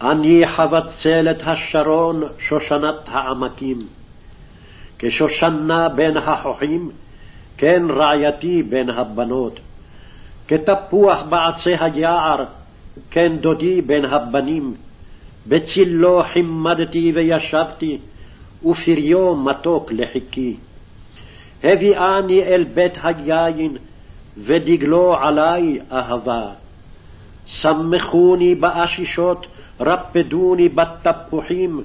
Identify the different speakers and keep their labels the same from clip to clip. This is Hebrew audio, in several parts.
Speaker 1: אני חבצלת השרון, שושנת העמקים. כשושנה בין החוחים, כן רעייתי בין הבנות. כתפוח בעצי היער, כן דודי בין הבנים. בצילו חימדתי וישבתי, ופריו מתוק לחיקי. הביאני אל בית היין, ודגלו עלי אהבה. שמחוני באשישות, רפדוני בתפוחים,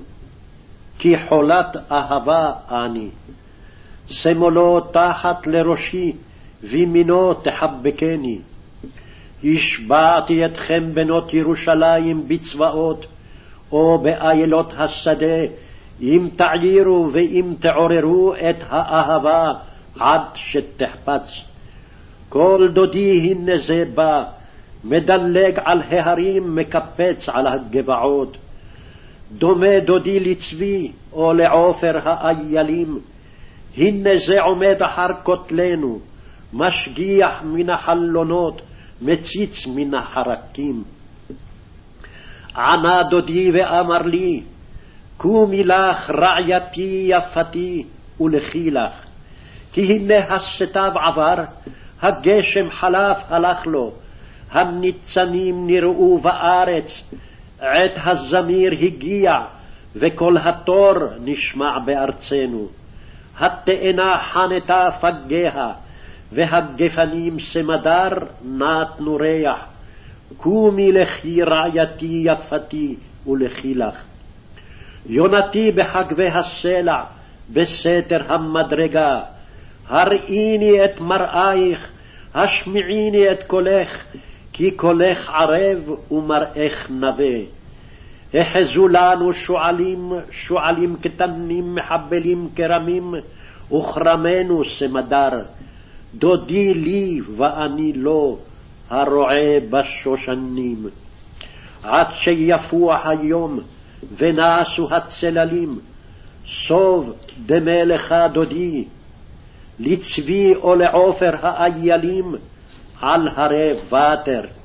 Speaker 1: כי חולת אהבה אני. שמאלו תחת לראשי, וימינו תחבקני. השבעתי אתכם בנות ירושלים בצבאות, או באיילות השדה, אם תעירו ואם תעוררו את האהבה עד שתחפץ. כל דודי הנה זה בא, מדלג על ההרים, מקפץ על הגבעות. דומה דודי לצבי, או לעופר האיילים. הנה זה עומד אחר כותלנו, משגיח מן החלונות, מציץ מן החרקים. ענה דודי ואמר לי, קומי לך רעייתי יפתי, ולכי לך. כי הנה הסתיו עבר, הגשם חלף הלך לו, הניצנים נראו בארץ, עת הזמיר הגיע, וקול התור נשמע בארצנו. התאנה חנתה פגיה, והגפנים סמדר נתנו ריח. קומי לכי רעייתי יפתי, ולכי לך. יונתי בחגבי הסלע, בסתר המדרגה, הראיני את מראייך, השמיעיני את קולך, כי קולך ערב ומראך נווה. החזו לנו שועלים, שועלים קטנים, מחבלים כרמים, וכרמנו סמדר. דודי לי ואני לו, הרועה בשושנים. עד שיפוח היום, ונעשו הצללים, סוב דמה לך דודי, לצבי או לעופר האיילים, על הרי ותר.